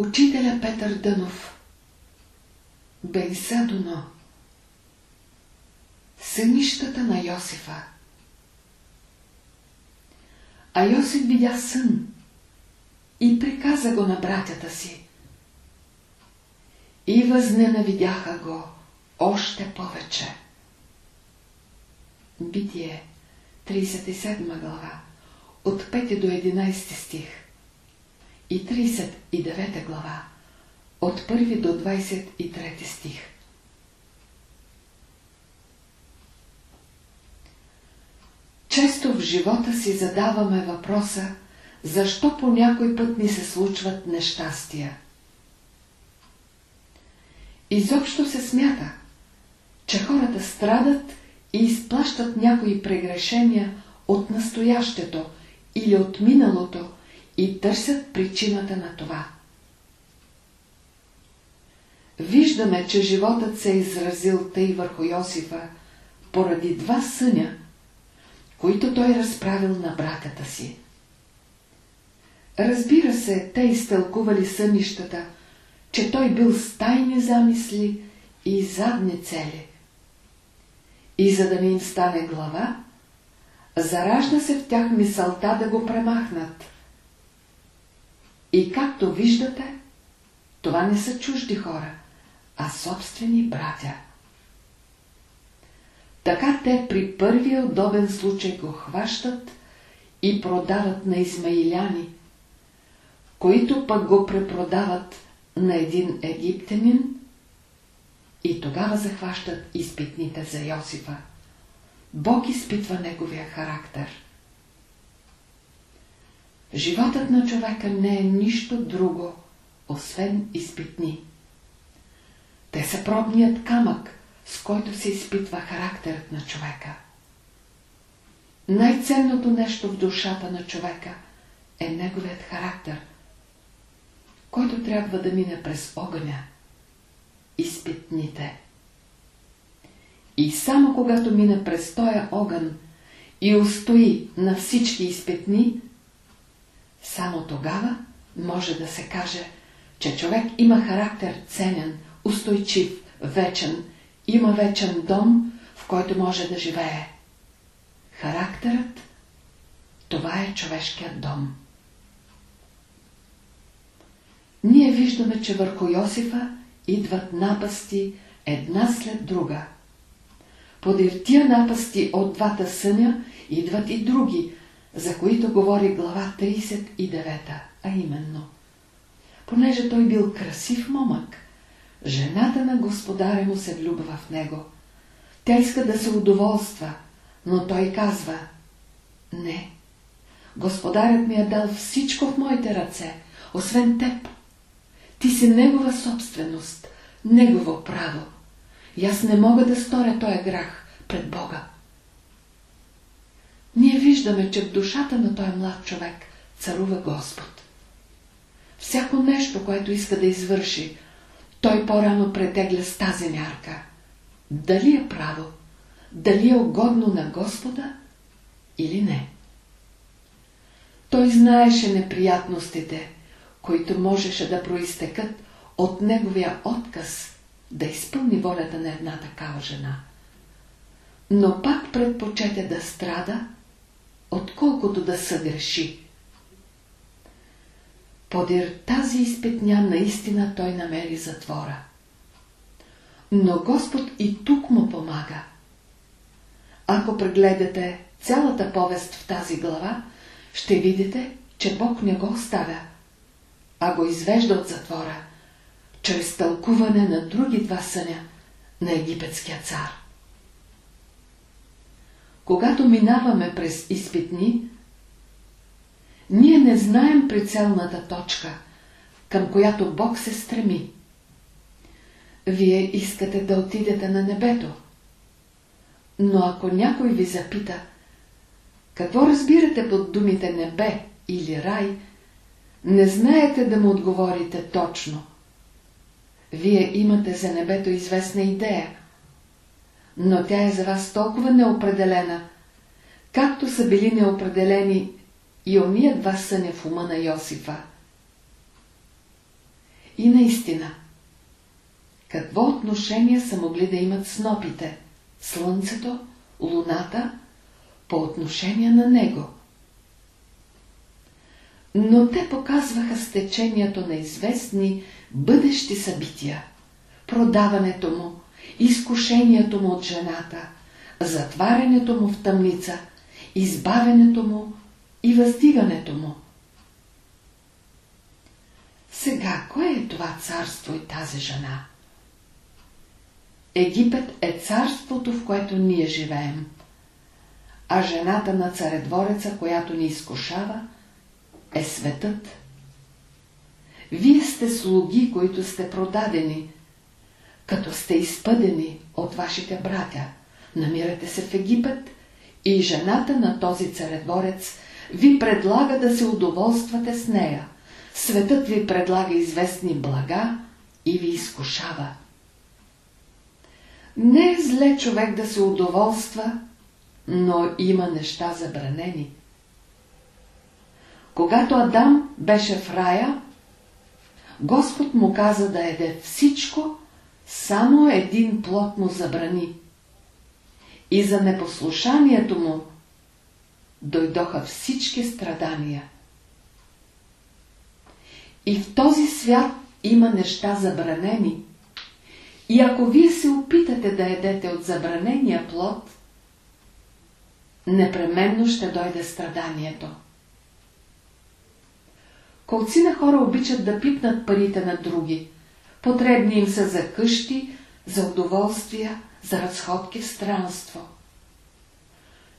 Учителя Петър Дънов Бенсадуно Сънищата на Йосифа А Йосиф видя сън и приказа го на братята си. И възненавидяха го още повече. Битие, 37 глава, от 5 до 11 стих и 39 глава, от 1 до 23 стих. Често в живота си задаваме въпроса, защо по някой път ни се случват нещастия. Изобщо се смята, че хората страдат и изплащат някои прегрешения от настоящето или от миналото и търсят причината на това. Виждаме, че животът се е изразил тъй върху Йосифа поради два съня, които той разправил на братята си. Разбира се, те изтълкували сънищата, че той бил с тайни замисли и задни цели. И за да не им стане глава, заражда се в тях мисълта да го премахнат. И както виждате, това не са чужди хора, а собствени братя. Така те при първия удобен случай го хващат и продават на измаиляни, които пък го препродават на един египтянин и тогава захващат изпитните за Йосифа. Бог изпитва неговия характер. Животът на човека не е нищо друго, освен изпитни. Те са пробният камък, с който се изпитва характерът на човека. Най-ценното нещо в душата на човека е неговият характер, който трябва да мине през огъня, изпитните. И само когато мине през този огън и устои на всички изпитни, само тогава може да се каже, че човек има характер ценен, устойчив, вечен, има вечен дом, в който може да живее. Характерът – това е човешкият дом. Ние виждаме, че върху Йосифа идват напасти една след друга. Подир тия напасти от двата съня идват и други, за които говори глава 39, а именно. Понеже той бил красив момък, жената на господаря му се влюбва в него. Тя иска да се удоволства, но той казва Не, господарят ми е дал всичко в моите ръце, освен теб. Ти си негова собственост, негово право. И аз не мога да сторя този грах пред Бога. Виждаме, че в душата на този млад човек царува Господ. Всяко нещо, което иска да извърши, той по-рано претегля с тази мярка. Дали е право, дали е угодно на Господа или не. Той знаеше неприятностите, които можеше да проистекат от неговия отказ да изпълни волята на една такава жена. Но пак предпочете да страда, отколкото да съгреши. Подир тази изпитня наистина той намери затвора. Но Господ и тук му помага. Ако прегледате цялата повест в тази глава, ще видите, че Бог не го оставя, а го извежда от затвора, чрез тълкуване на други два съня на египетския цар. Когато минаваме през изпитни, ние не знаем прицелната точка, към която Бог се стреми. Вие искате да отидете на небето. Но ако някой ви запита, какво разбирате под думите небе или рай, не знаете да му отговорите точно. Вие имате за небето известна идея, но тя е за вас толкова неопределена, както са били неопределени и ония два съня в ума на Йосифа. И наистина, какво отношение са могли да имат снопите, слънцето, луната, по отношение на него? Но те показваха стечението на известни бъдещи събития, продаването му, изкушението му от жената, затварянето му в тъмница, избавянето му и въздигането му. Сега, кое е това царство и тази жена? Египет е царството, в което ние живеем, а жената на царедвореца, която ни изкушава, е светът. Вие сте слуги, които сте продадени, като сте изпъдени от вашите братя. Намирате се в Египет и жената на този царедворец ви предлага да се удоволствате с нея. Светът ви предлага известни блага и ви изкушава. Не е зле човек да се удоволства, но има неща забранени. Когато Адам беше в рая, Господ му каза да еде всичко, само един плод му забрани. И за непослушанието му дойдоха всички страдания. И в този свят има неща забранени. И ако вие се опитате да едете от забранения плод, непременно ще дойде страданието. Колци на хора обичат да пипнат парите на други. Потребни им са за къщи, за удоволствия, за разходки в странство.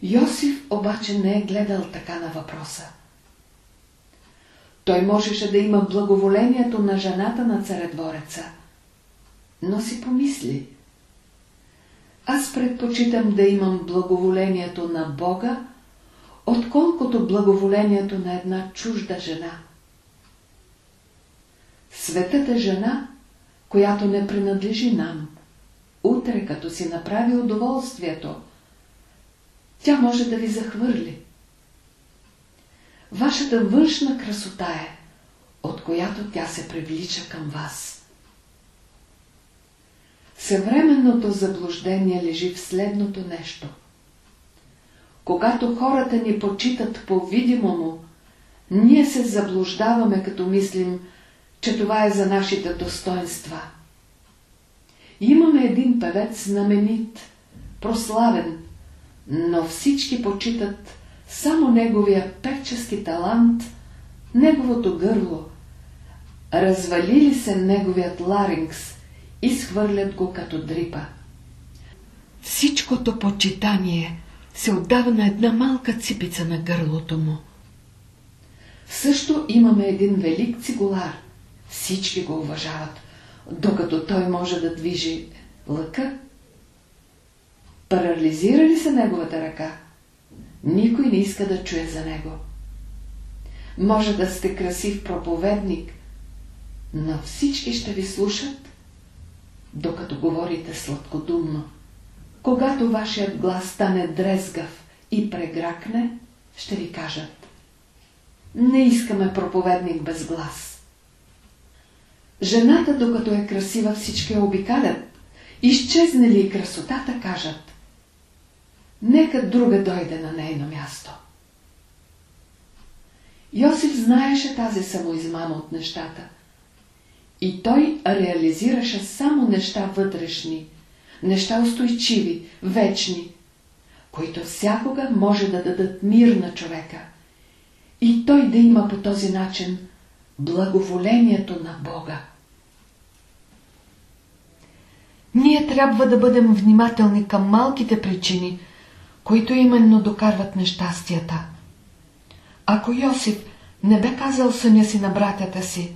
Йосиф обаче не е гледал така на въпроса. Той можеше да има благоволението на жената на царедвореца, но си помисли. Аз предпочитам да имам благоволението на Бога, отколкото благоволението на една чужда жена. Светът е жена, която не принадлежи нам. Утре, като си направи удоволствието, тя може да ви захвърли. Вашата външна красота е, от която тя се привлича към вас. Съвременното заблуждение лежи в следното нещо. Когато хората ни почитат по-видимому, ние се заблуждаваме, като мислим, че това е за нашите достоинства. Имаме един певец знаменит, прославен, но всички почитат само неговия певчески талант, неговото гърло. Развалили се неговият ларингс, изхвърлят го като дрипа. Всичкото почитание се отдава на една малка ципица на гърлото му. Също имаме един велик цигулар. Всички го уважават, докато той може да движи лъка. Парализира ли се неговата ръка? Никой не иска да чуе за него. Може да сте красив проповедник, но всички ще ви слушат, докато говорите сладкодумно. Когато вашият глас стане дрезгав и прегракне, ще ви кажат. Не искаме проповедник без глас. Жената, докато е красива, всички обикалят. Изчезне ли красотата, кажат. Нека друга дойде на нейно място. Йосиф знаеше тази самоизмама от нещата. И той реализираше само неща вътрешни, неща устойчиви, вечни, които всякога може да дадат мир на човека. И той да има по този начин благоволението на Бога. Ние трябва да бъдем внимателни към малките причини – които именно докарват нещастията. Ако Йосиф не бе казал съня си на братята си,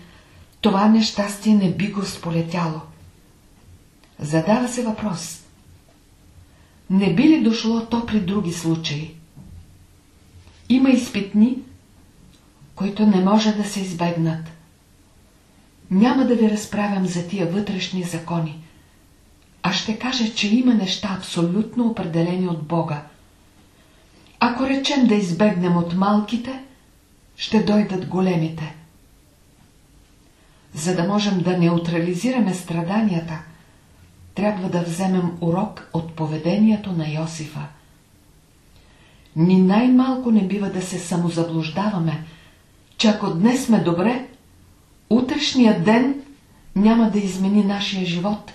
това нещастие не би го сполетяло. Задава се въпрос. Не би ли дошло то при други случаи? Има изпитни, които не може да се избегнат. Няма да ви разправям за тия вътрешни закони, а ще кажа, че има неща абсолютно определени от Бога – ако речем да избегнем от малките, ще дойдат големите. За да можем да неутрализираме страданията, трябва да вземем урок от поведението на Йосифа. Ни най-малко не бива да се самозаблуждаваме, че ако днес сме добре, утрешния ден няма да измени нашия живот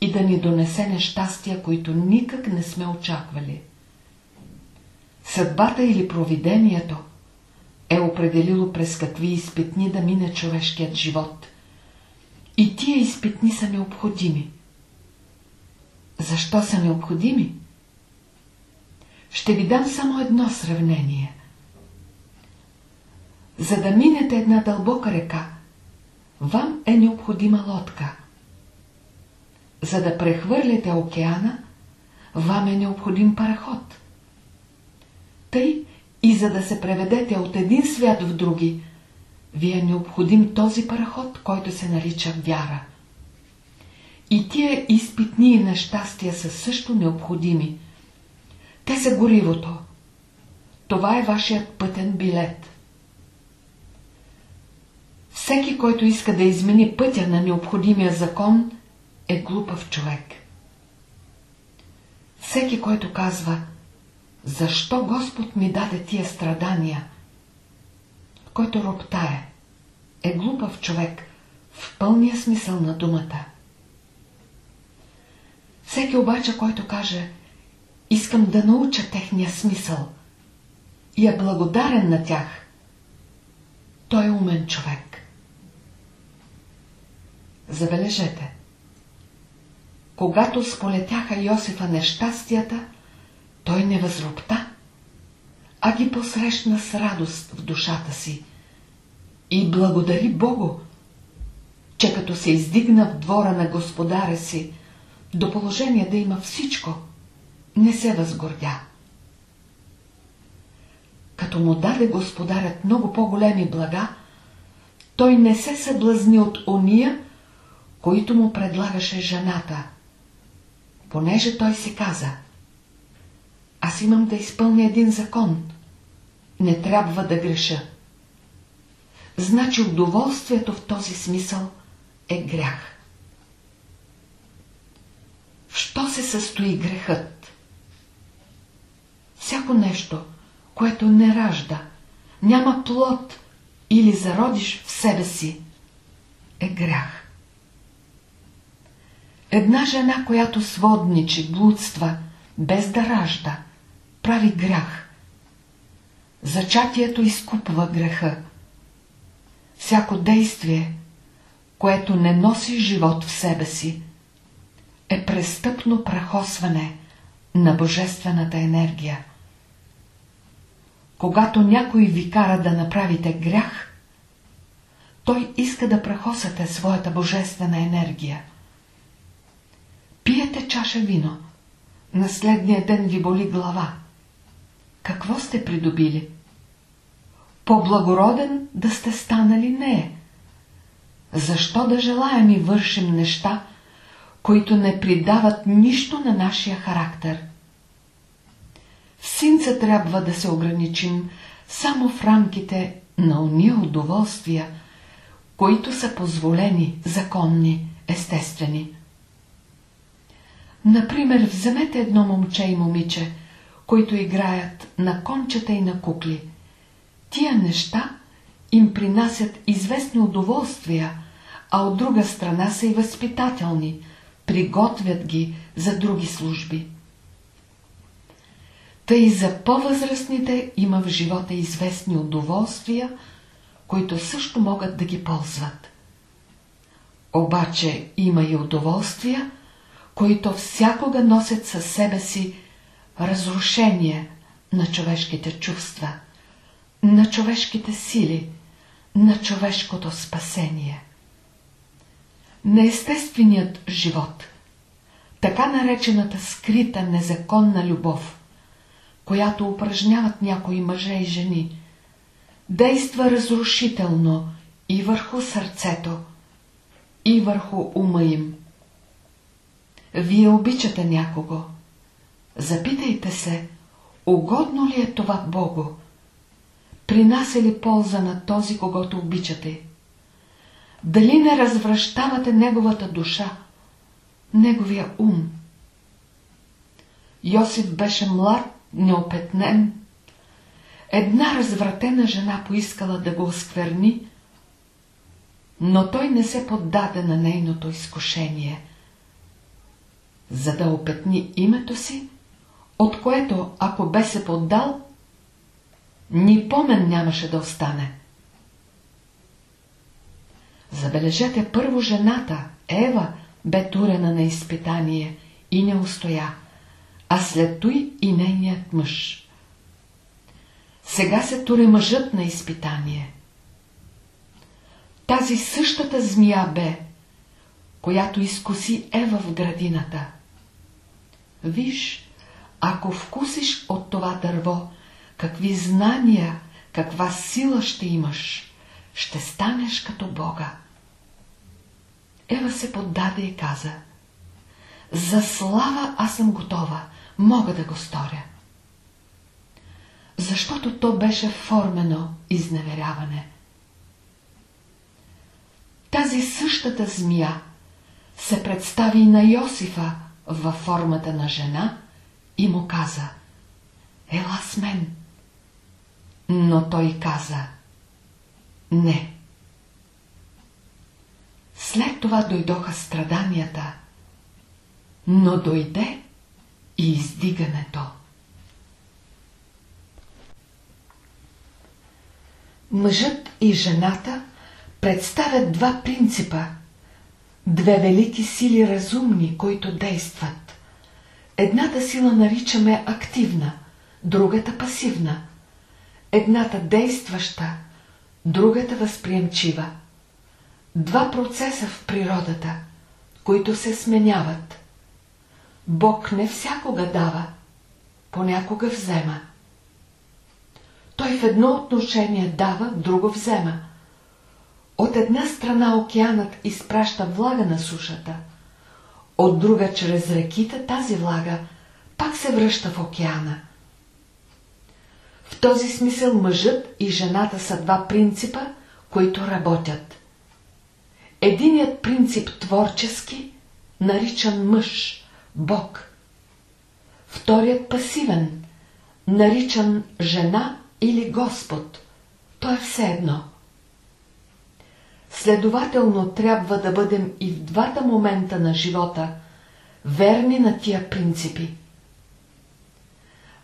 и да ни донесе нещастия, които никак не сме очаквали. Съдбата или провидението е определило през какви изпитни да мине човешкият живот. И тия изпитни са необходими. Защо са необходими? Ще ви дам само едно сравнение. За да минете една дълбока река, вам е необходима лодка. За да прехвърляте океана, вам е необходим параход. Тъй и за да се преведете от един свят в други, ви е необходим този параход, който се нарича вяра. И тия изпитни и нещастия са също необходими. Те са горивото. Това е вашият пътен билет. Всеки, който иска да измени пътя на необходимия закон, е глупав човек. Всеки, който казва, защо Господ ми даде тия страдания, който роптае, е глупав човек в пълния смисъл на думата. Всеки обаче, който каже, искам да науча техния смисъл и е благодарен на тях, той е умен човек. Забележете, когато сполетяха Йосифа нещастията, той не възропта, а ги посрещна с радост в душата си и благодари Богу, че като се издигна в двора на господаря си, до положение да има всичко, не се възгордя. Като му даде господарят много по-големи блага, той не се съблазни от ония, които му предлагаше жената, понеже той си каза Аз имам да изпълня един закон. Не трябва да греша. Значи удоволствието в този смисъл е грях. В що се състои грехът? Всяко нещо, което не ражда, няма плод или зародиш в себе си, е грях. Една жена, която сводничи, блудства, без да ражда, прави грях. Зачатието изкупва греха. Всяко действие, което не носи живот в себе си, е престъпно прахосване на божествената енергия. Когато някой ви кара да направите грях, той иска да прахосате своята божествена енергия. Пиете чаша вино. На следния ден ви боли глава. Какво сте придобили? По-благороден да сте станали не. Защо да желаем и вършим неща, които не придават нищо на нашия характер? В синца трябва да се ограничим само в рамките на уния удоволствия, които са позволени, законни, естествени. Например, вземете едно момче и момиче, които играят на кончета и на кукли. Тия неща им принасят известни удоволствия, а от друга страна са и възпитателни, приготвят ги за други служби. Тъй за по-възрастните има в живота известни удоволствия, които също могат да ги ползват. Обаче има и удоволствия, които всякога носят със себе си разрушение на човешките чувства, на човешките сили, на човешкото спасение. Неестественият живот, така наречената скрита незаконна любов, която упражняват някои мъже и жени, действа разрушително и върху сърцето, и върху ума им. Вие обичате някого. Запитайте се, угодно ли е това Богу? Принася ли полза на този, когато обичате? Дали не развръщавате неговата душа, неговия ум? Йосиф беше млад, неопетнен. Една развратена жена поискала да го оскверни, но той не се поддаде на нейното изкушение. За да опетни името си, от което, ако бе се поддал, ни помен нямаше да остане. Забележете първо жената, Ева, бе турена на изпитание и не устоя, а след той и нейният мъж. Сега се туре мъжът на изпитание. Тази същата змия бе, която изкуси Ева в градината. Виж, ако вкусиш от това дърво, какви знания, каква сила ще имаш, ще станеш като Бога. Ева се поддаде и каза, за слава аз съм готова, мога да го сторя. Защото то беше формено изневеряване. Тази същата змия се представи на Йосифа във формата на жена и му каза «Ела с мен». Но той каза «Не». След това дойдоха страданията, но дойде и издигането. Мъжът и жената представят два принципа, две велики сили разумни, които действат. Едната сила наричаме активна, другата пасивна. Едната действаща, другата възприемчива. Два процеса в природата, които се сменяват. Бог не всякога дава, понякога взема. Той в едно отношение дава, друго взема. От една страна океанът изпраща влага на сушата, от друга чрез реките тази влага пак се връща в океана. В този смисъл мъжът и жената са два принципа, които работят. Единият принцип творчески, наричан мъж, Бог. Вторият пасивен, наричан жена или Господ. То е все едно. Следователно трябва да бъдем и в двата момента на живота верни на тия принципи.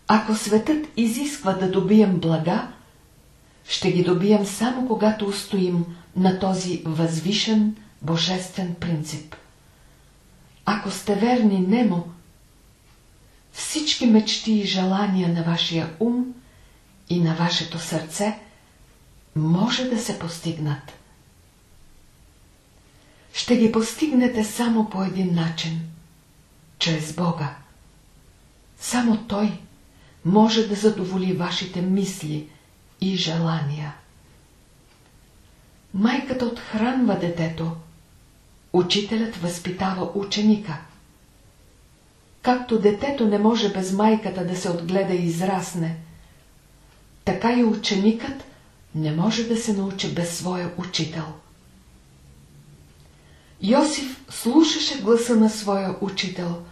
Ако светът изисква да добием блага, ще ги добием само когато устоим на този възвишен божествен принцип. Ако сте верни немо, всички мечти и желания на вашия ум и на вашето сърце може да се постигнат. Ще ги постигнете само по един начин – чрез Бога. Само Той може да задоволи вашите мисли и желания. Майката отхранва детето, учителят възпитава ученика. Както детето не може без майката да се отгледа и израсне, така и ученикът не може да се научи без своя учител. Йосиф слушаше гласа на своя учител,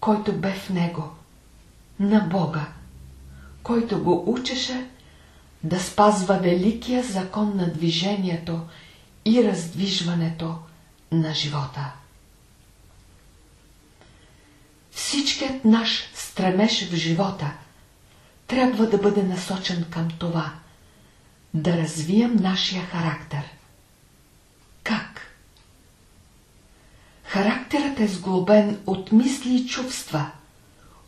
който бе в него, на Бога, който го учеше да спазва великия закон на движението и раздвижването на живота. Всичкият наш стремеж в живота трябва да бъде насочен към това – да развием нашия характер. Как? Характерът е сглобен от мисли и чувства,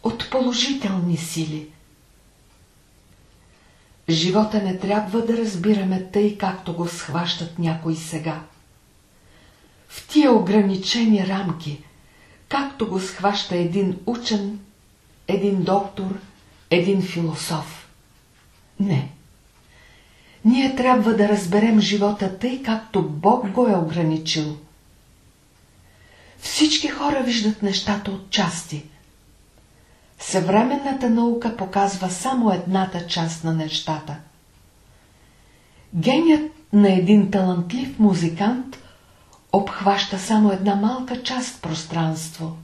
от положителни сили. Живота не трябва да разбираме тъй, както го схващат някои сега. В тия ограничени рамки, както го схваща един учен, един доктор, един философ. Не. Ние трябва да разберем живота тъй, както Бог го е ограничил. Всички хора виждат нещата от части. Съвременната наука показва само едната част на нещата. Геният на един талантлив музикант обхваща само една малка част пространство.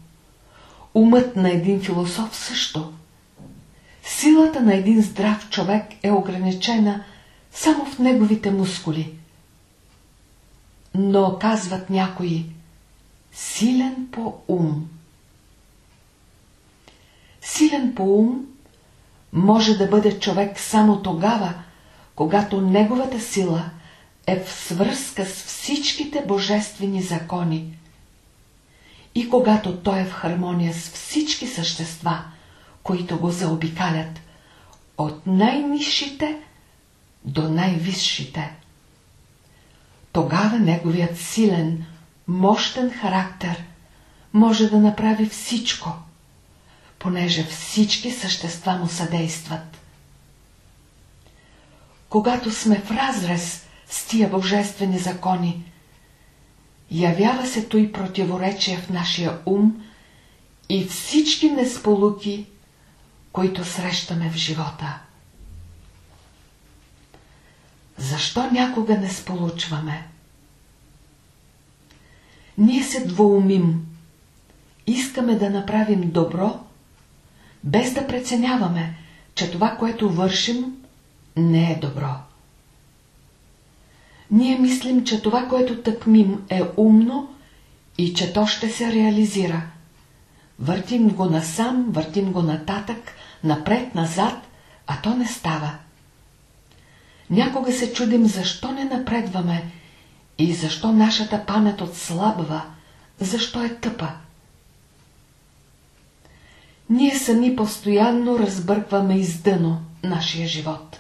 Умът на един философ също. Силата на един здрав човек е ограничена само в неговите мускули. Но казват някои силен по ум. Силен по ум може да бъде човек само тогава, когато неговата сила е в свръзка с всичките божествени закони и когато той е в хармония с всички същества, които го заобикалят, от най-низшите до най-висшите. Тогава неговият силен, мощен характер може да направи всичко, понеже всички същества му съдействат. Когато сме в разрез с тия божествени закони, явява се той противоречие в нашия ум и всички несполуки, които срещаме в живота. Защо някога не сполучваме? Ние се двоумим. Искаме да направим добро, без да преценяваме, че това, което вършим, не е добро. Ние мислим, че това, което тъкмим е умно и че то ще се реализира. Въртим го насам, въртим го нататък, напред-назад, а то не става. Някога се чудим защо не напредваме и защо нашата памет отслабва, защо е тъпа. Ние сами постоянно разбъркваме издъно нашия живот.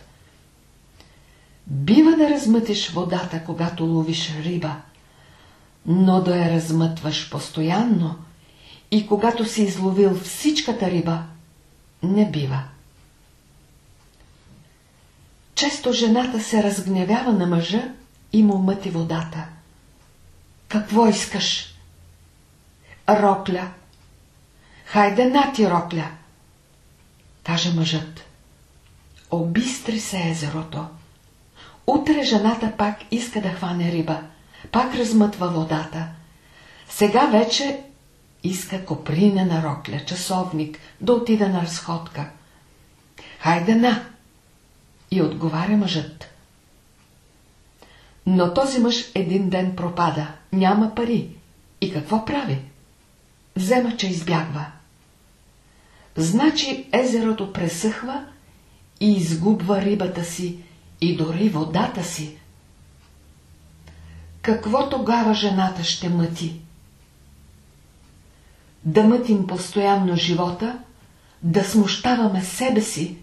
Бива да размътиш водата, когато ловиш риба, но да я размътваш постоянно и когато си изловил всичката риба, не бива. Често жената се разгневява на мъжа и му мъти водата. Какво искаш? Рокля. Хайде на ти, Рокля. Каже мъжът. Обистри се езерото. Утре жената пак иска да хване риба. Пак размътва водата. Сега вече иска коприна на рокля, часовник, да отида на разходка. Хайде на! И отговаря мъжът. Но този мъж един ден пропада, няма пари. И какво прави? Взема, че избягва. Значи езерото пресъхва и изгубва рибата си и дори водата си. Какво тогава жената ще мъти? Да мътим постоянно живота, да смущаваме себе си,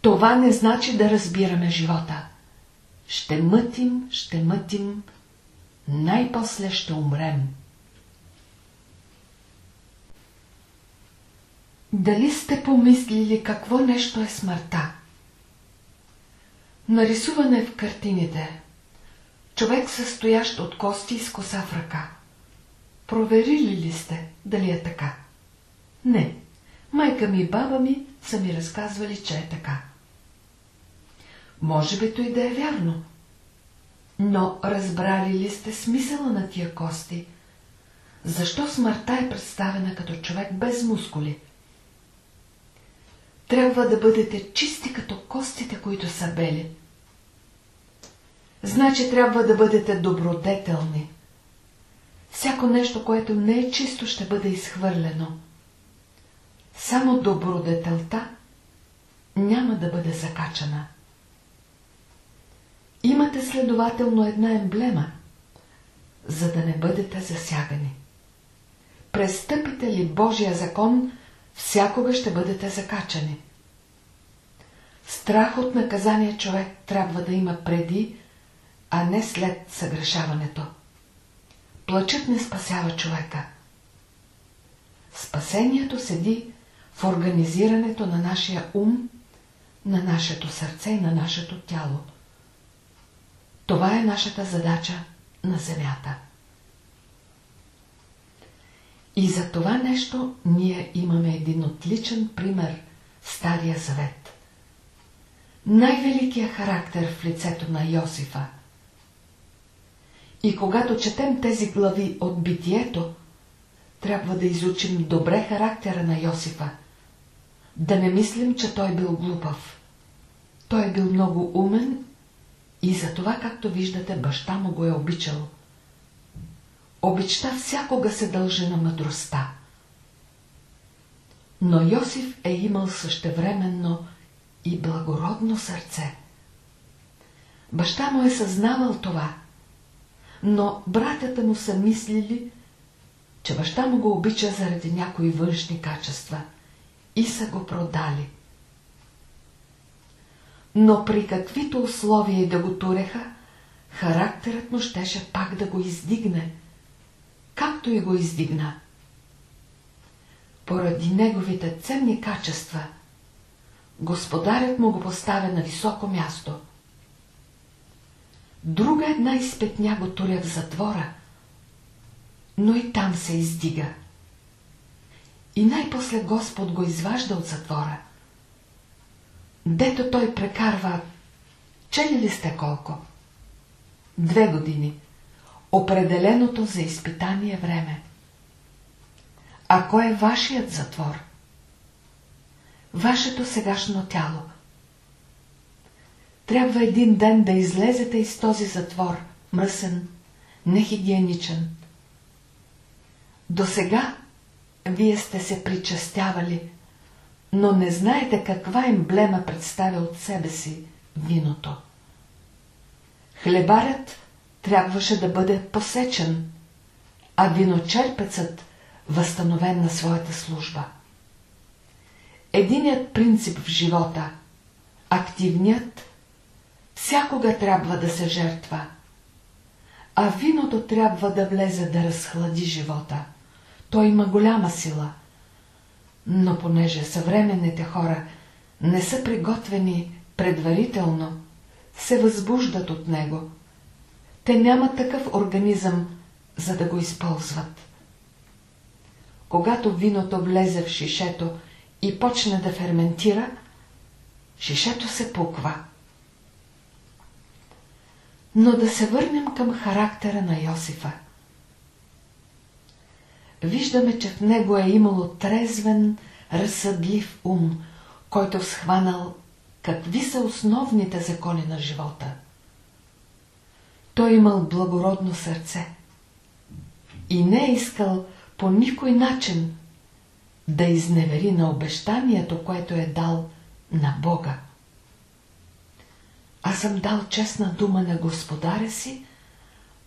това не значи да разбираме живота. Ще мътим, ще мътим, най-после ще умрем. Дали сте помислили какво нещо е смъртта? Нарисуване в картините. Човек състоящ от кости и с коса в ръка. Проверили ли сте дали е така? Не. Майка ми и баба ми са ми разказвали, че е така. Може би той да е вярно. Но разбрали ли сте смисъла на тия кости? Защо смъртта е представена като човек без мускули? Трябва да бъдете чисти като костите, които са бели. Значи трябва да бъдете добродетелни. Всяко нещо, което не е чисто, ще бъде изхвърлено. Само добродетелта няма да бъде закачана. Имате следователно една емблема, за да не бъдете засягани. Престъпите ли Божия закон, всякога ще бъдете закачани. Страх от наказание човек трябва да има преди, а не след съгрешаването. Плачът не спасява човека. Спасението седи в организирането на нашия ум, на нашето сърце и на нашето тяло. Това е нашата задача на земята. И за това нещо ние имаме един отличен пример Стария Завет. Най-великият характер в лицето на Йосифа. И когато четем тези глави от битието, трябва да изучим добре характера на Йосифа. Да не мислим, че той бил глупав. Той бил много умен и за това, както виждате, баща му го е обичал. Обичта всякога се дължи на мъдростта. Но Йосиф е имал същевременно и благородно сърце. Баща му е съзнавал това, но братята му са мислили, че баща му го обича заради някои външни качества и са го продали. Но при каквито условия да го туреха, характерът му щеше пак да го издигне, както и го издигна. Поради неговите ценни качества, господарят му го поставя на високо място. Друга една изпетня го туря в затвора, но и там се издига. И най-после Господ го изважда от затвора. Дето той прекарва, чели ли сте колко? Две години. Определеното за изпитание време. А кой е вашият затвор? Вашето сегашно тяло. Трябва един ден да излезете из този затвор, мръсен, нехигиеничен. До сега вие сте се причастявали, но не знаете каква емблема представя от себе си виното. Хлебарят трябваше да бъде посечен, а виночерпецът възстановен на своята служба. Единият принцип в живота, активният, всякога трябва да се жертва, а виното трябва да влезе да разхлади живота. Той има голяма сила, но понеже съвременните хора не са приготвени предварително, се възбуждат от него. Те нямат такъв организъм, за да го използват. Когато виното влезе в шишето и почне да ферментира, шишето се пуква. Но да се върнем към характера на Йосифа. Виждаме, че в него е имало трезвен, разсъдлив ум, който схванал какви са основните закони на живота. Той имал благородно сърце и не е искал по никой начин да изневери на обещанието, което е дал на Бога. Аз съм дал честна дума на господаря си,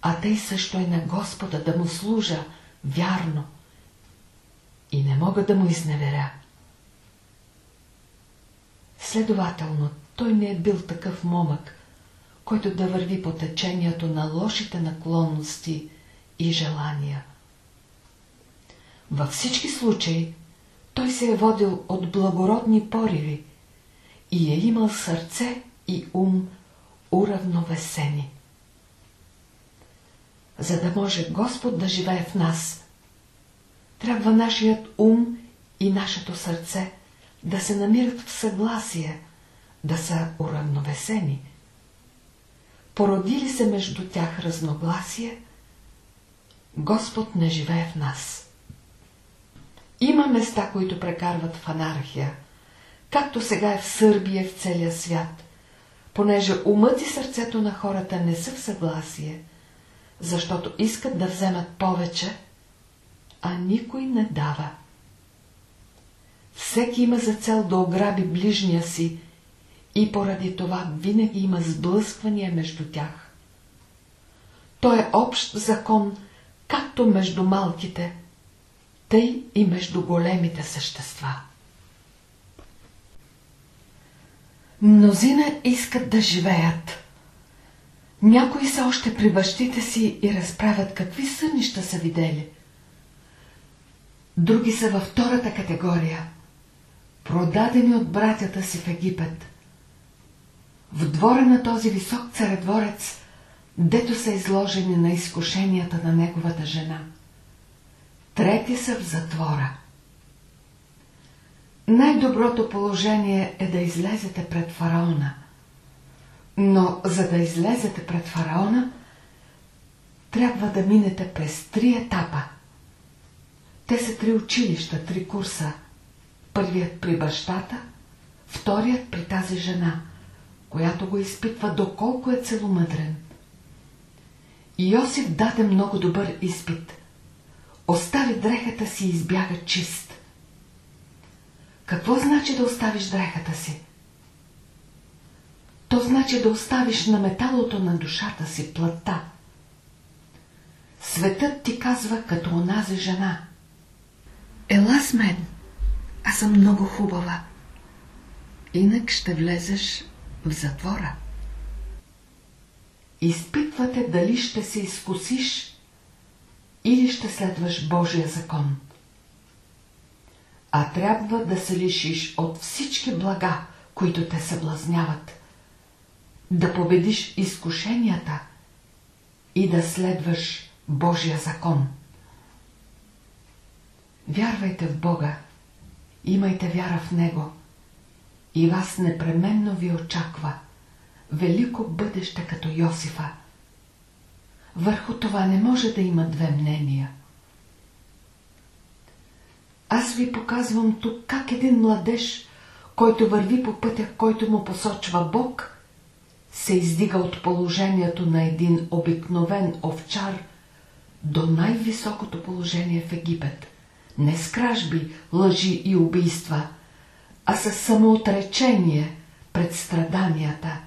а тъй също и на Господа да му служа вярно и не мога да му изневеря. Следователно, той не е бил такъв момък, който да върви по течението на лошите наклонности и желания. Във всички случаи той се е водил от благородни пориви и е имал сърце и ум уравновесени. За да може Господ да живее в нас, трябва нашият ум и нашето сърце да се намират в съгласие, да са уравновесени. Породили се между тях разногласие, Господ не живее в нас. Има места, които прекарват в анархия, както сега е в Сърбия в целия свят, понеже умът и сърцето на хората не са в съгласие, защото искат да вземат повече, а никой не дава. Всеки има за цел да ограби ближния си и поради това винаги има сблъсквания между тях. Той е общ закон, както между малките – тъй и между големите същества. Мнозина искат да живеят. Някои са още при бащите си и разправят какви сънища са видели. Други са във втората категория, продадени от братята си в Египет. В двора на този висок царедворец, дето са изложени на изкушенията на неговата жена – трети са в затвора. Най-доброто положение е да излезете пред фараона. Но за да излезете пред фараона, трябва да минете през три етапа. Те са три училища, три курса. Първият при бащата, вторият при тази жена, която го изпитва доколко е целомъдрен. Йосиф даде много добър изпит. Остави дрехата си и избяга чист. Какво значи да оставиш дрехата си? То значи да оставиш на металото на душата си плътта. Светът ти казва като онази жена. Ела с мен, аз съм много хубава. Инак ще влезеш в затвора. Изпитвате дали ще се изкусиш или ще следваш Божия закон. А трябва да се лишиш от всички блага, които те съблазняват. Да победиш изкушенията и да следваш Божия закон. Вярвайте в Бога, имайте вяра в Него и вас непременно ви очаква велико бъдеще като Йосифа. Върху това не може да има две мнения. Аз ви показвам тук как един младеж, който върви по пътя, който му посочва Бог, се издига от положението на един обикновен овчар до най-високото положение в Египет. Не с кражби, лъжи и убийства, а с самоотречение пред страданията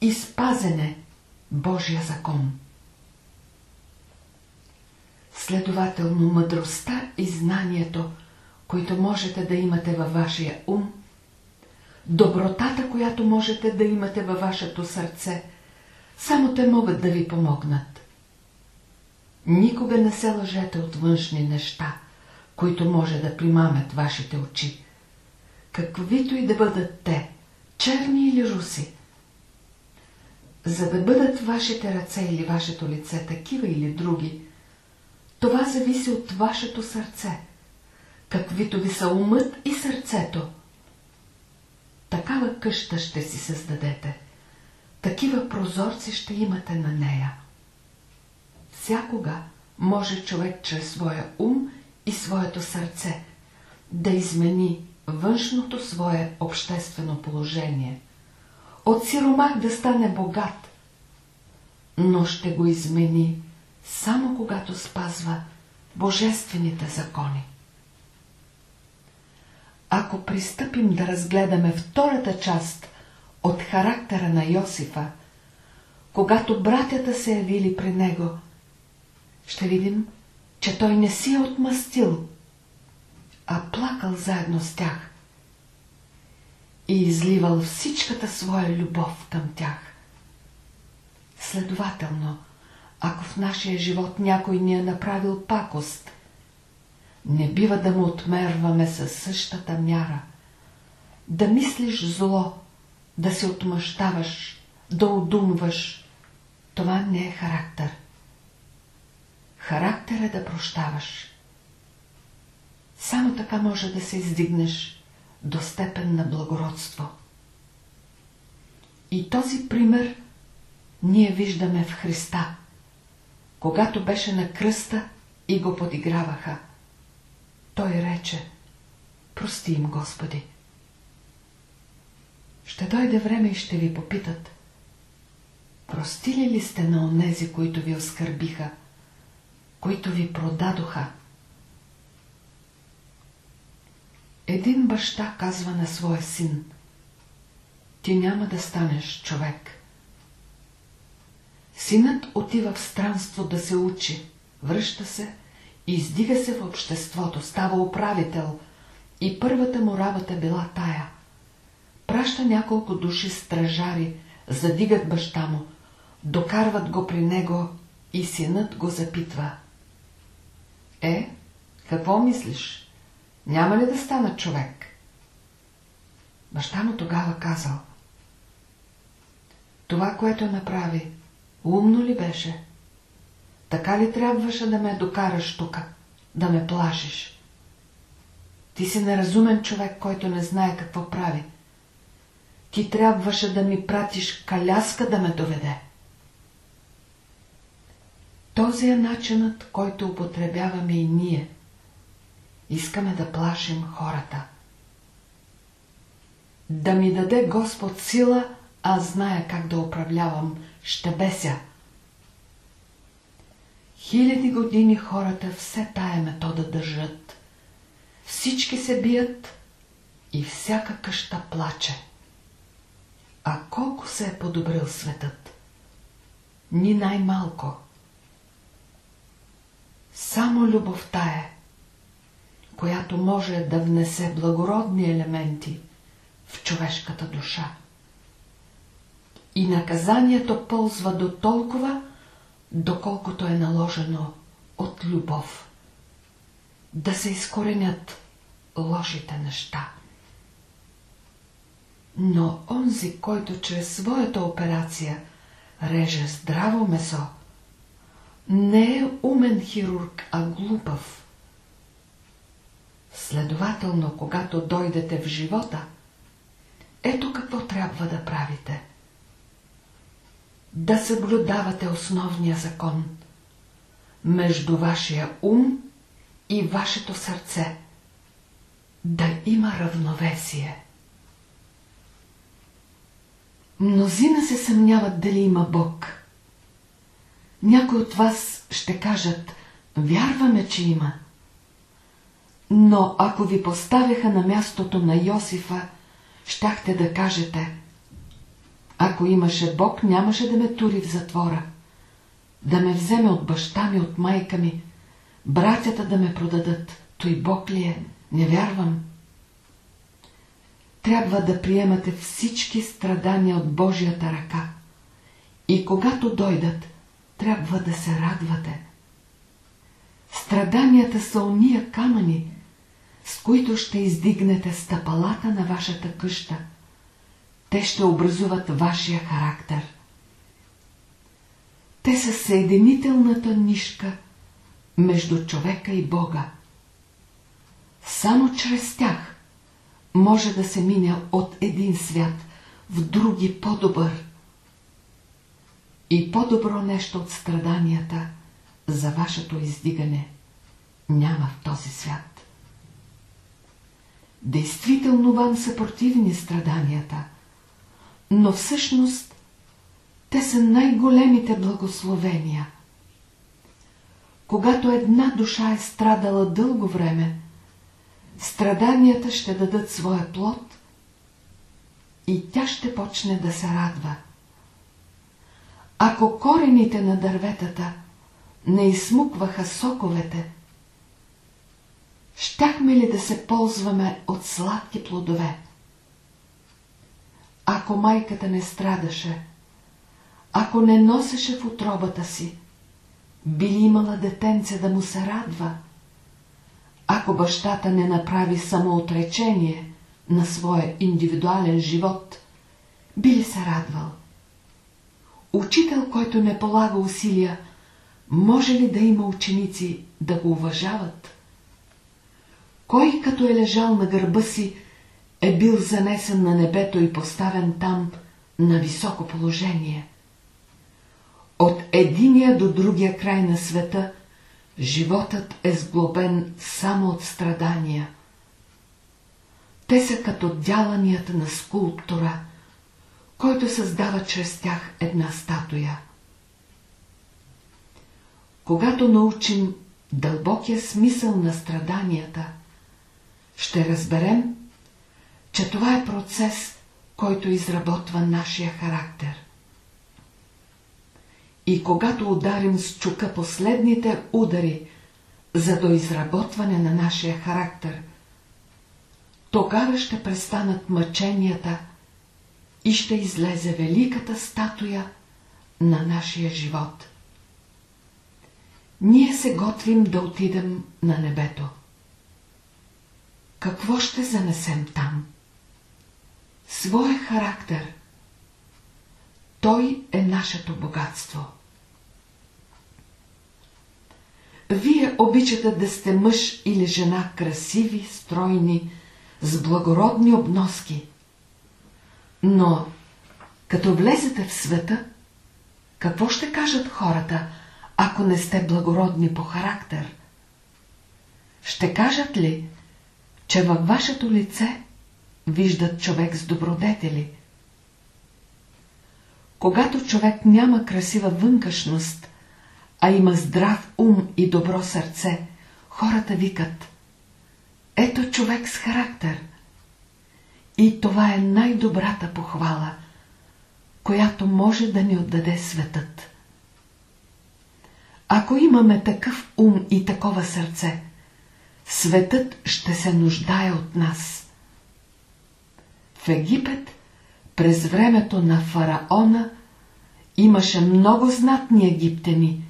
и спазене Божия закон. Следователно, мъдростта и знанието, които можете да имате във вашия ум, добротата, която можете да имате във вашето сърце, само те могат да ви помогнат. Никога не се лъжете от външни неща, които може да примамят вашите очи. Каквито и да бъдат те, черни или руси, за да бъдат вашите ръце или вашето лице такива или други, това зависи от вашето сърце, каквито ви са умът и сърцето. Такава къща ще си създадете, такива прозорци ще имате на нея. Всякога може човек чрез своя ум и своето сърце да измени външното свое обществено положение. От сиромах да стане богат, но ще го измени само когато спазва божествените закони. Ако пристъпим да разгледаме втората част от характера на Йосифа, когато братята се явили при него, ще видим, че той не си е отмъстил, а плакал заедно с тях и изливал всичката своя любов към тях. Следователно, ако в нашия живот някой ни е направил пакост, не бива да му отмерваме със същата мяра. Да мислиш зло, да се отмъщаваш, да удумваш, това не е характер. Характер е да прощаваш. Само така може да се издигнеш до степен на благородство. И този пример ние виждаме в Христа, когато беше на кръста и го подиграваха. Той рече, прости им, Господи. Ще дойде време и ще ви попитат, простили ли сте на онези, които ви оскърбиха, които ви продадоха? Един баща казва на своя син, ти няма да станеш човек. Синът отива в странство да се учи, връща се, издига се в обществото, става управител и първата му работа била тая. Праща няколко души стражари, задигат баща му, докарват го при него и синът го запитва. Е, какво мислиш? Няма ли да стана човек? Баща му тогава казал. Това, което направи, умно ли беше? Така ли трябваше да ме докараш тук, да ме плашиш? Ти си неразумен човек, който не знае какво прави. Ти трябваше да ми пратиш каляска да ме доведе. Този е начинът, който употребяваме и ние. Искаме да плашим хората. Да ми даде Господ сила, аз зная как да управлявам, ще беся. Хиляди години хората все тая метода държат. Всички се бият и всяка къща плаче. А колко се е подобрил светът? Ни най-малко. Само любовта е, която може да внесе благородни елементи в човешката душа. И наказанието ползва до толкова, доколкото е наложено от любов. Да се изкоренят лошите неща. Но онзи, който чрез своята операция реже здраво месо, не е умен хирург, а глупав. Следователно, когато дойдете в живота, ето какво трябва да правите. Да съблюдавате основния закон между вашия ум и вашето сърце. Да има равновесие. Мнозина се съмняват дали има Бог. Някои от вас ще кажат, вярваме, че има. Но ако ви поставяха на мястото на Йосифа, щяхте да кажете, ако имаше Бог, нямаше да ме тури в затвора, да ме вземе от баща ми, от майка ми, братята да ме продадат. Той Бог ли е? Не вярвам трябва да приемате всички страдания от Божията ръка. И когато дойдат, трябва да се радвате. Страданията са уния камъни, с които ще издигнете стъпалата на вашата къща. Те ще образуват вашия характер. Те са съединителната нишка между човека и Бога. Само чрез тях може да се мине от един свят в други по-добър. И по-добро нещо от страданията за вашето издигане няма в този свят. Действително вам са противни страданията, но всъщност те са най-големите благословения. Когато една душа е страдала дълго време, страданията ще дадат своя плод и тя ще почне да се радва. Ако корените на дърветата не измукваха соковете, щяхме ли да се ползваме от сладки плодове? Ако майката не страдаше, ако не носеше в отробата си, би ли имала детенце да му се радва? Ако бащата не направи самоотречение на своя индивидуален живот, би ли се радвал? Учител, който не полага усилия, може ли да има ученици да го уважават? Кой като е лежал на гърба си, е бил занесен на небето и поставен там на високо положение? От единия до другия край на света – Животът е сглобен само от страдания. Те са като дяланията на скулптора, който създава чрез тях една статуя. Когато научим дълбокия смисъл на страданията, ще разберем, че това е процес, който изработва нашия характер. И когато ударим с чука последните удари за до изработване на нашия характер, тогава ще престанат мъченията и ще излезе великата статуя на нашия живот. Ние се готвим да отидем на небето. Какво ще занесем там? Своя характер. Той е нашето богатство. Вие обичате да сте мъж или жена красиви, стройни, с благородни обноски. Но, като влезете в света, какво ще кажат хората, ако не сте благородни по характер? Ще кажат ли, че във вашето лице виждат човек с добродетели? Когато човек няма красива вънкашност, а има здрав ум и добро сърце, хората викат Ето човек с характер. И това е най-добрата похвала, която може да ни отдаде светът. Ако имаме такъв ум и такова сърце, светът ще се нуждае от нас. В Египет през времето на фараона имаше много знатни египтяни.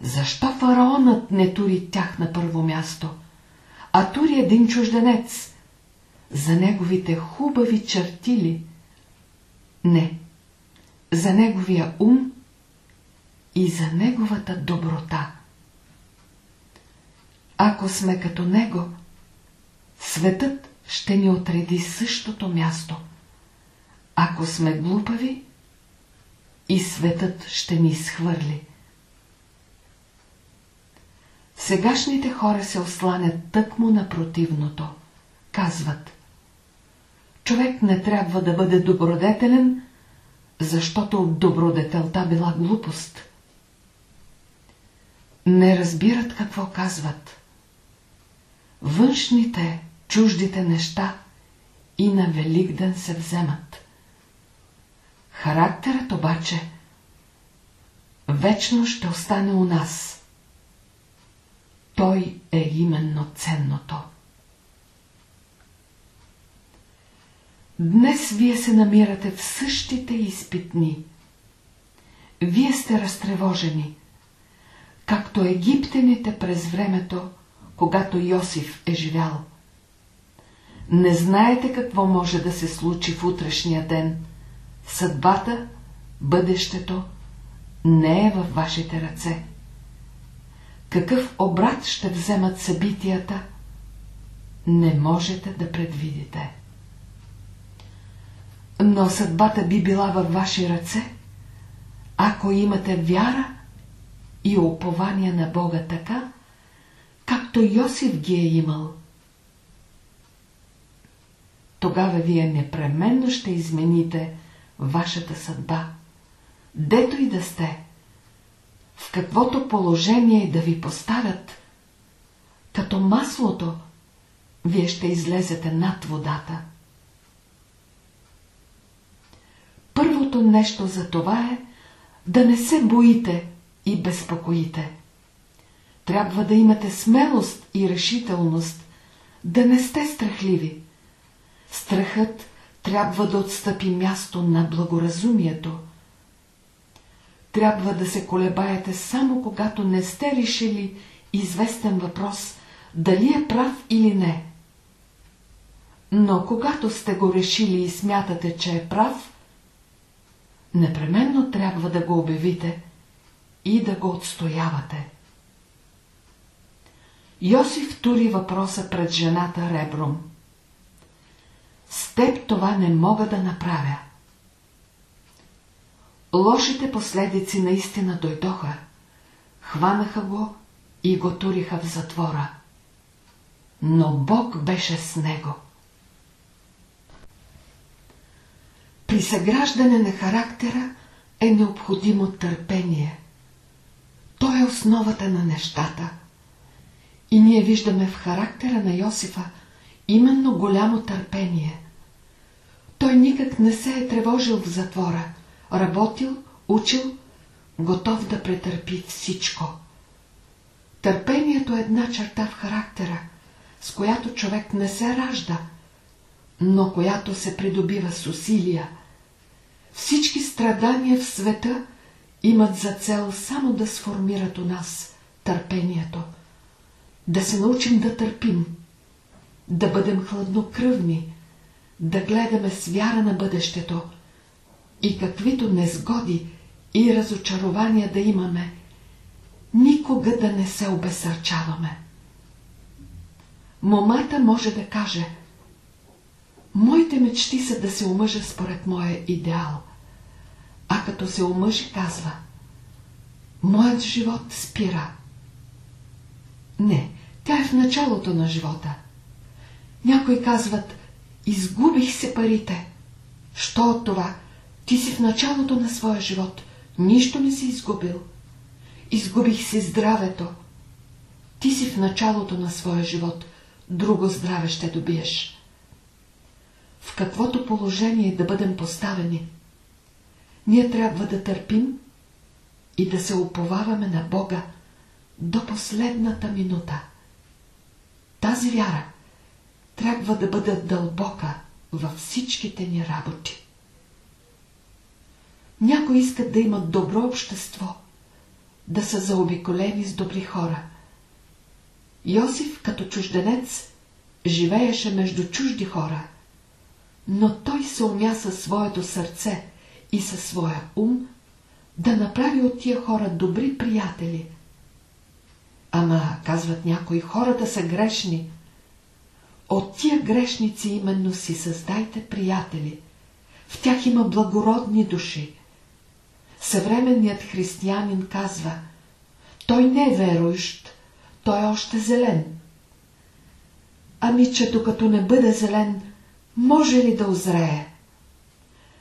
Защо фараонът не тури тях на първо място, а тури един чужденец? За неговите хубави чертили? Не, за неговия ум и за неговата доброта. Ако сме като него, светът ще ни отреди същото място. Ако сме глупави, и светът ще ни изхвърли. Сегашните хора се осланят тъкмо на противното. Казват Човек не трябва да бъде добродетелен, защото добродетелта била глупост. Не разбират какво казват. Външните, чуждите неща и на Великден се вземат. Характерът обаче вечно ще остане у нас. Той е именно ценното. Днес вие се намирате в същите изпитни. Вие сте разтревожени, както египтяните през времето, когато Йосиф е живял. Не знаете какво може да се случи в утрешния ден. Съдбата, бъдещето не е във вашите ръце. Какъв обрат ще вземат събитията, не можете да предвидите. Но съдбата би била във ваши ръце, ако имате вяра и упование на Бога така, както Йосиф ги е имал. Тогава вие непременно ще измените вашата съдба, дето и да сте, в каквото положение да ви поставят, като маслото, вие ще излезете над водата. Първото нещо за това е да не се боите и безпокоите. Трябва да имате смелост и решителност, да не сте страхливи. Страхът трябва да отстъпи място на благоразумието. Трябва да се колебаете само когато не сте решили известен въпрос, дали е прав или не. Но когато сте го решили и смятате, че е прав, непременно трябва да го обявите и да го отстоявате. Йосиф тури въпроса пред жената ребром. С теб това не мога да направя. Лошите последици наистина дойдоха. Хванаха го и го туриха в затвора. Но Бог беше с него. При съграждане на характера е необходимо търпение. То е основата на нещата. И ние виждаме в характера на Йосифа именно голямо търпение. Той никак не се е тревожил в затвора, работил, учил, готов да претърпи всичко. Търпението е една черта в характера, с която човек не се ражда, но която се придобива с усилия. Всички страдания в света имат за цел само да сформират у нас търпението, да се научим да търпим, да бъдем хладнокръвни, да гледаме с вяра на бъдещето и каквито незгоди и разочарования да имаме, никога да не се обесърчаваме. Момата може да каже Моите мечти са да се омъжа според моя идеал, а като се омъжи казва моят живот спира. Не, тя е в началото на живота. Някои казват, изгубих се парите. Що от това? Ти си в началото на своя живот. Нищо не си изгубил. Изгубих си здравето. Ти си в началото на своя живот. Друго здраве ще добиеш. В каквото положение да бъдем поставени, ние трябва да търпим и да се уповаваме на Бога до последната минута. Тази вяра трябва да бъде дълбока във всичките ни работи. Някои искат да имат добро общество, да са заобиколени с добри хора. Йосиф, като чужденец, живееше между чужди хора, но той се умя със своето сърце и със своя ум да направи от тия хора добри приятели. Ама, казват някои, хората са грешни. От тия грешници именно си създайте приятели. В тях има благородни души. Съвременният християнин казва, той не е верующ, той е още зелен. Ами, че докато не бъде зелен, може ли да озрее?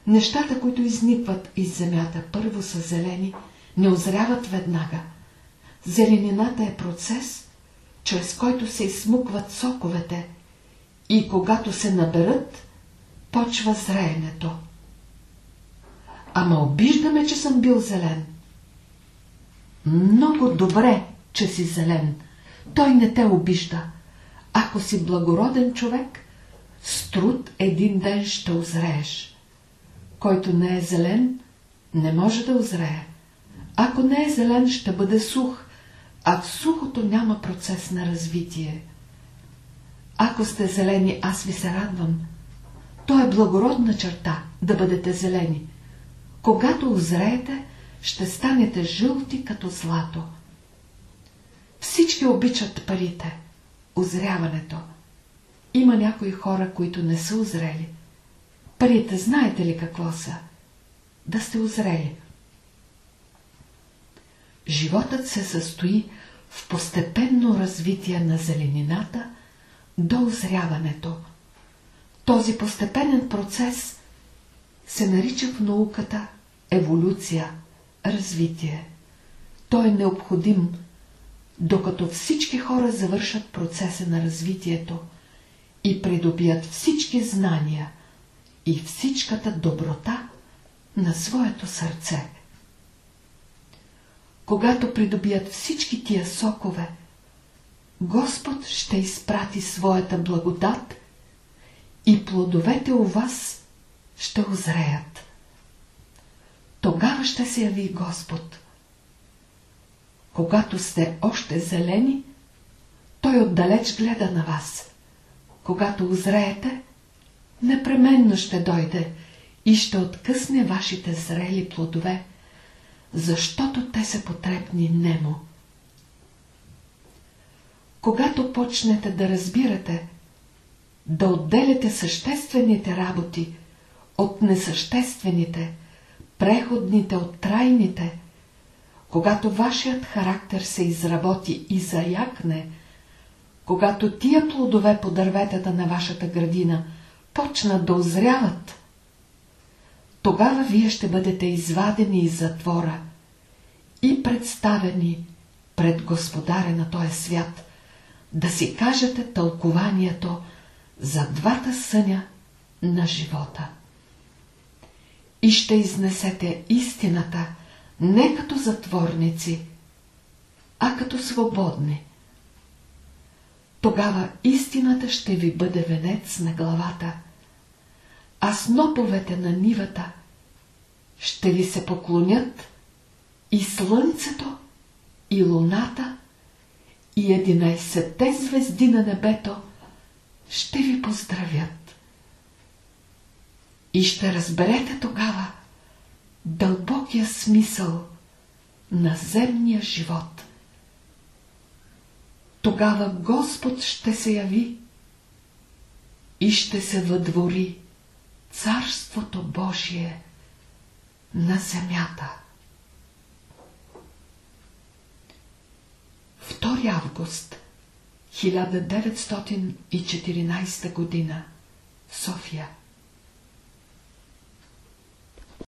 Нещата, които изникват из земята, първо са зелени, не озряват веднага. Зеленината е процес, чрез който се изсмукват соковете и когато се наберат, почва зреенето. Ама обиждаме, че съм бил зелен. Много добре, че си зелен. Той не те обижда. Ако си благороден човек, с труд един ден ще озрееш. Който не е зелен, не може да озрее. Ако не е зелен, ще бъде сух, а в сухото няма процес на развитие. Ако сте зелени, аз ви се радвам. То е благородна черта да бъдете зелени. Когато озреете, ще станете жълти като злато. Всички обичат парите, озряването. Има някои хора, които не са озрели. Парите, знаете ли какво са? Да сте озрели. Животът се състои в постепенно развитие на зеленината до озряването. Този постепенен процес се нарича в науката еволюция, развитие. Той е необходим, докато всички хора завършат процеса на развитието и придобият всички знания и всичката доброта на своето сърце. Когато придобият всички тия сокове, Господ ще изпрати своята благодат и плодовете у вас ще озреят. Тогава ще се яви Господ. Когато сте още зелени, Той отдалеч гледа на вас. Когато озреете, непременно ще дойде и ще откъсне вашите зрели плодове, защото те са потребни немо. Когато почнете да разбирате, да отделяте съществените работи от несъществените, преходните от трайните, когато вашият характер се изработи и заякне, когато тия плодове по дърветата на вашата градина почнат да озряват, тогава вие ще бъдете извадени из затвора и представени пред Господаря на този свят, да си кажете тълкованието за двата съня на живота. И ще изнесете истината не като затворници, а като свободни. Тогава истината ще ви бъде венец на главата, а сноповете на нивата ще ви се поклонят и слънцето, и луната, и единайсетте звезди на небето ще ви поздравят. И ще разберете тогава дълбокия смисъл на земния живот. Тогава Господ ще се яви и ще се въдвори Царството Божие на земята. 2 август 1914 година София